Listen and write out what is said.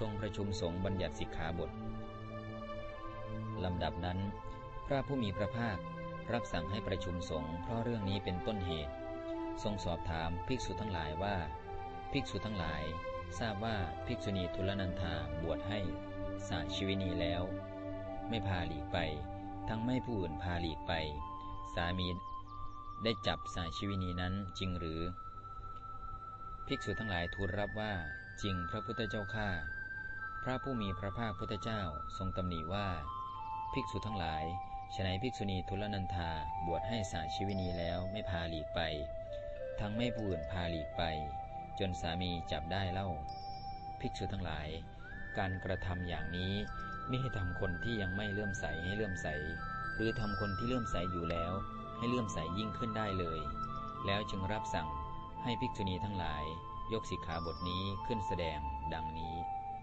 ทรงประชุมสงฆ์บัญญัติสิกขาบทลำดับนั้น พระผู้มีพระภาครับสั่งให้ประชุมสงฆ์เพราะเรื่องนี้เป็นต้นเหตุ ทรงสอบถามภิกษุทั้งหลายว่า ภิกษุทั้งหลาย ทราบว่าภิกษุณีทุลนันธาบวชให้สาชีวินีแล้ว ไม่พาหลีกไป ทั้งไม่ผู้อื่นพาหลีกไป สามีได้จับสาชีวินีนั้นจริงหรือ ภิกษุทั้งหลายทูลรับว่าจริงพระพุทธเจ้าข้า พระผู้มีพระภาคพุทธเจ้าทรงตำหนิว่า ภิกษุทั้งหลายฉนัยภิกษุณีทุลนันธาบวชให้สาชีวินีแล้วไม่พาหลีกไป ทั้งไม่ผู้อื่นพาหลีกไป จนสามีจับได้เล่า ภิกษุทั้งหลาย การกระทำอย่างนี้ไม่ให้ทำคนที่ยังไม่เลื่อมใสให้เลื่อมใส หรือทำคนที่เลื่อมใสอยู่แล้ว ให้เลื่อมใสยิ่งขึ้นได้เลย แล้วจึงรับสั่งให้ภิกษุณีทั้งหลาย ยกสิกขาบทนี้ขึ้นแสดงดังนี้